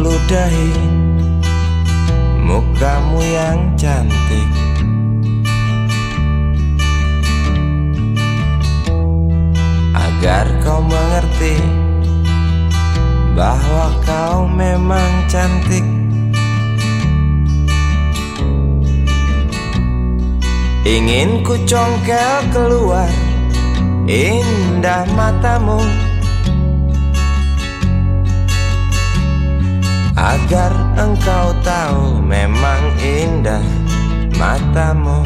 ludahi mukamu yang cantik. Agar kau mengerti bahwa kau memang cantik. Ingin ku congkel keluar indah matamu Agar engkau tahu memang indah matamu.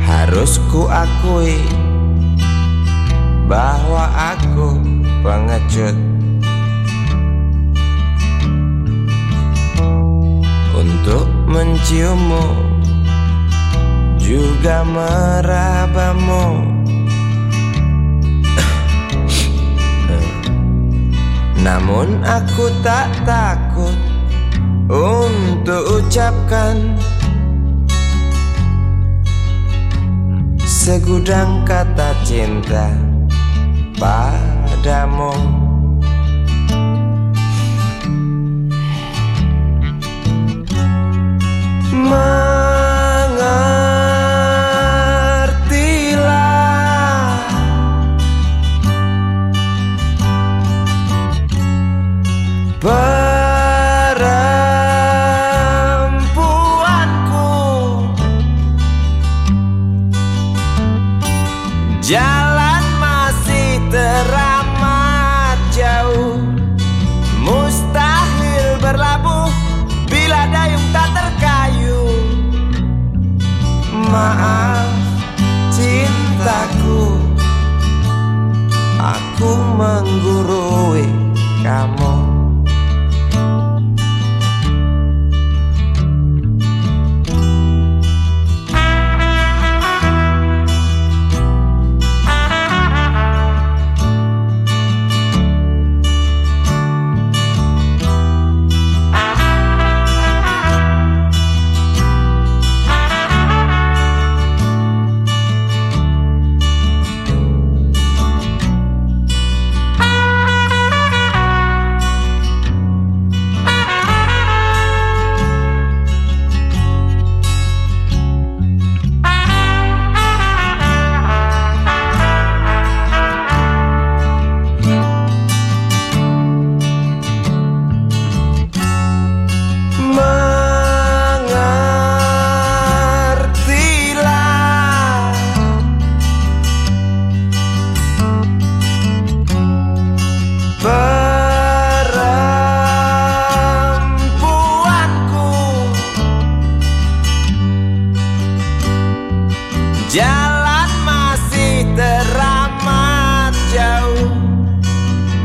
Harus ku akui bahwa aku pengecut. Untuk menciummu juga merabamu Namun aku tak takut untuk ucapkan Segudang kata cinta padamu Jalan masih teramat jauh. Mustahil berlabuh Bila dayung tak terkayu. Maaf cintaku. Aku menggurui Jalan masih teramat jauh.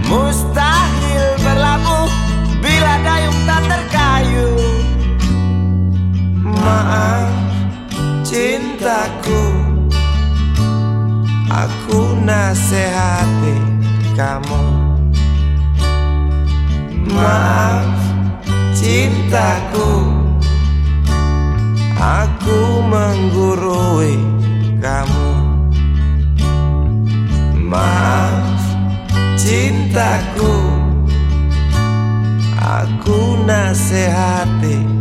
Mustahil berlabuh Bila dayung tak terkayu. Maaf cintaku. Aku nasihati kamu. Maaf cintaku. Aku menggurui kamu. Maaf cintaku. Aku nasihati